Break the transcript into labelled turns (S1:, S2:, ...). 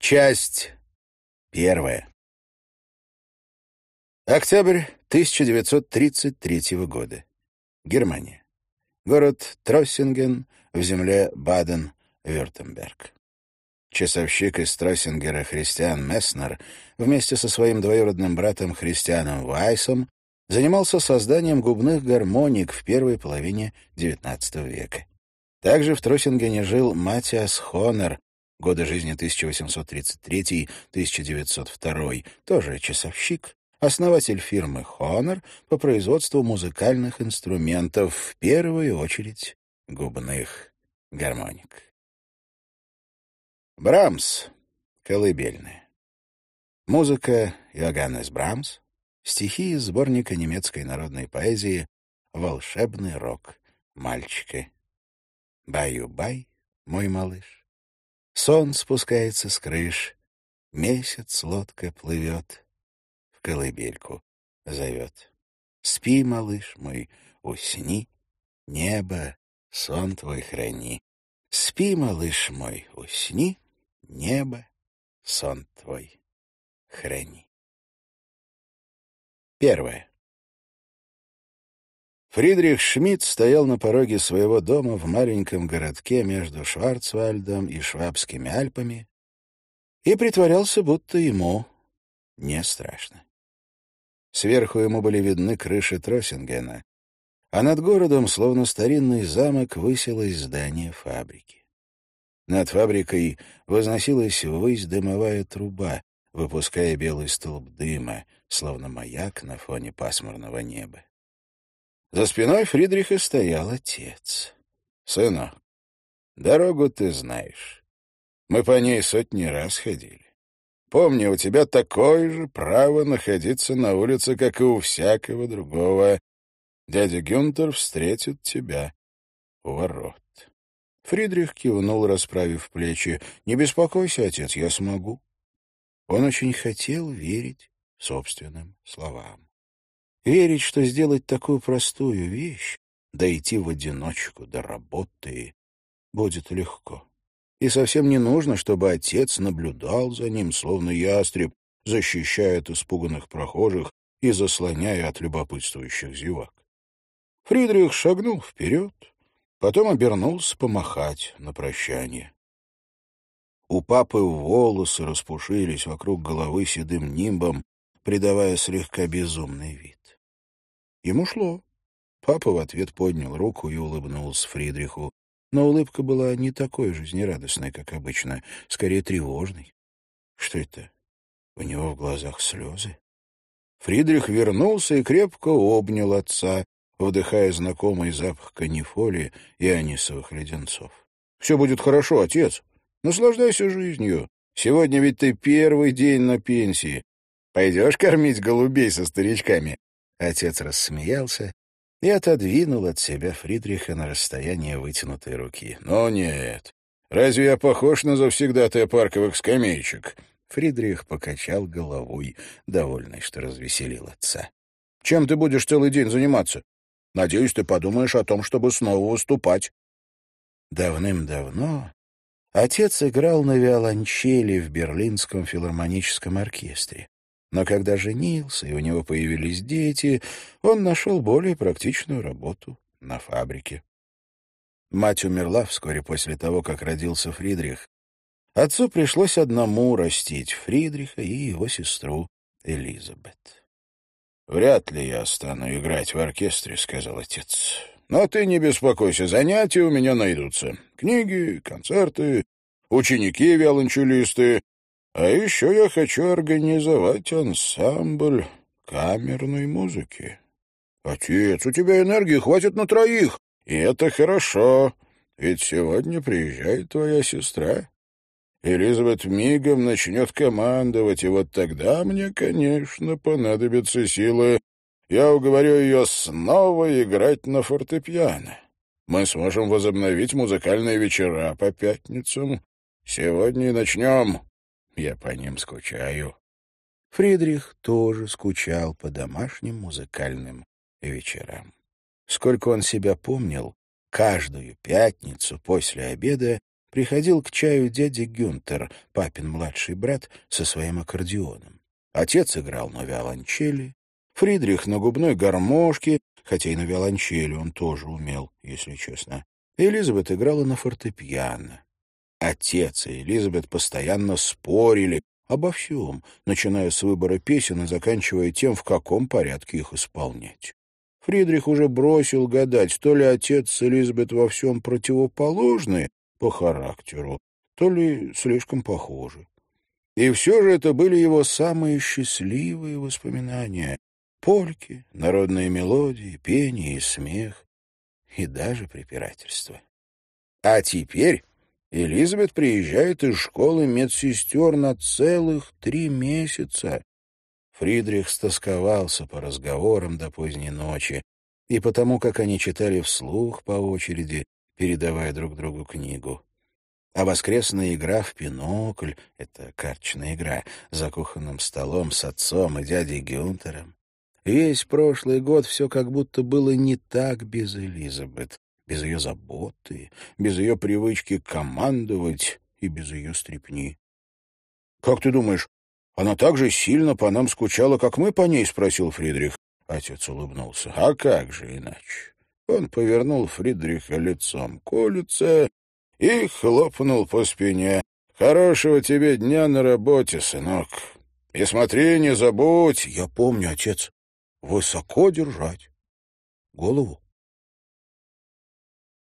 S1: Часть первая. Октябрь 1933 года. Германия. Город Троссинген в земле Баден-Вюртемберг. Часовщик из Троссингера Христиан Месснер вместе со своим двоюродным братом Христианом Вайсом занимался созданием губных гармоник в первой половине XIX века. Также в Троссингене жил Матиас Хонер, годы жизни 1833-1902, тоже часовщик, основатель фирмы «Хонор» по производству музыкальных инструментов, в первую очередь губных гармоник. Брамс. Колыбельная. Музыка Йоганнес Брамс. Стихи из сборника немецкой народной поэзии «Волшебный рок мальчика». Баю-бай, мой малыш. Сон спускается с крыш, месяц лодка плывет, в колыбельку зовет. Спи, малыш мой, усни, небо, сон твой храни. Спи, малыш мой, усни, небо, сон твой храни. Первое. Фридрих Шмидт стоял на пороге своего дома в маленьком городке между Шварцвальдом и Швабскими Альпами и притворялся, будто ему не страшно. Сверху ему были видны крыши Троссингена, а над городом, словно старинный замок, высилось здание фабрики. Над фабрикой возносилась ввысь дымовая труба, выпуская белый столб дыма, словно маяк на фоне пасмурного неба. За спиной Фридриха стоял отец. «Сынок, дорогу ты знаешь. Мы по ней сотни раз ходили. Помни, у тебя такое же право находиться на улице, как и у всякого другого. Дядя Гюнтер встретит тебя у ворот». Фридрих кивнул, расправив плечи. «Не беспокойся, отец, я смогу». Он очень хотел верить собственным словам. Верить, что сделать такую простую вещь, дойти в одиночку до работы, будет легко. И совсем не нужно, чтобы отец наблюдал за ним, словно ястреб, защищая от испуганных прохожих и заслоняя от любопытствующих зевак. Фридрих шагнул вперед, потом обернулся помахать на прощание. У папы волосы распушились вокруг головы седым нимбом, придавая слегка безумный вид. Ему шло. Папа в ответ поднял руку и улыбнулся Фридриху. Но улыбка была не такой жизнерадостной, как обычно, скорее тревожной. Что это? У него в глазах слезы. Фридрих вернулся и крепко обнял отца, вдыхая знакомый запах канифоли и анисовых леденцов. — Все будет хорошо, отец. Наслаждайся жизнью. Сегодня ведь ты первый день на пенсии. Пойдешь кормить голубей со старичками? Отец рассмеялся и отодвинул от себя Фридриха на расстояние вытянутой руки. «Но нет. Разве я похож на завсегдатая парковых скамеечек?» Фридрих покачал головой, довольный, что развеселил отца. «Чем ты будешь целый день заниматься? Надеюсь, ты подумаешь о том, чтобы снова выступать». Давным-давно отец играл на виолончели в Берлинском филармоническом оркестре. Но когда женился и у него появились дети, он нашел более практичную работу на фабрике. Мать умерла вскоре после того, как родился Фридрих. Отцу пришлось одному растить Фридриха и его сестру Элизабет. «Вряд ли я стану играть в оркестре», — сказал отец. «Но ты не беспокойся, занятия у меня найдутся. Книги, концерты, ученики-виолончелисты. А еще я хочу организовать ансамбль камерной музыки. Отец, у тебя энергии хватит на троих, и это хорошо, ведь сегодня приезжает твоя сестра. Элизабет мигом начнет командовать, и вот тогда мне, конечно, понадобятся силы. Я уговорю ее снова играть на фортепиано. Мы сможем возобновить музыкальные вечера по пятницам. Сегодня и начнем. Я по ним скучаю. Фридрих тоже скучал по домашним музыкальным вечерам. Сколько он себя помнил, каждую пятницу после обеда приходил к чаю дядя Гюнтер, папин младший брат, со своим аккордеоном. Отец играл на виолончели, Фридрих на губной гармошке, хотя и на виолончели он тоже умел, если честно. Элизабет играла на фортепиано. Отец и Элизабет постоянно спорили обо всем, начиная с выбора песен и заканчивая тем, в каком порядке их исполнять. Фридрих уже бросил гадать, то ли отец с Элизабет во всем противоположны по характеру, то ли слишком похожи. И все же это были его самые счастливые воспоминания. Польки, народные мелодии, пение и смех, и даже препирательство. А теперь Элизабет приезжает из школы медсестер на целых три месяца. Фридрих стосковался по разговорам до поздней ночи и потому, как они читали вслух по очереди, передавая друг другу книгу. А воскресная игра в пинокль — это карточная игра за кухонным столом с отцом и дядей Гюнтером. Весь прошлый год все как будто было не так без Элизабет, без ее заботы, без ее привычки командовать и без ее стрепни. — Как ты думаешь, она так же сильно по нам скучала, как мы по ней? — спросил Фридрих. Отец улыбнулся. — А как же иначе? Он повернул Фридриха лицом к улице и хлопнул по спине. «Хорошего тебе дня на работе, сынок. И смотри, не забудь». «Я помню, отец. Высоко держать голову».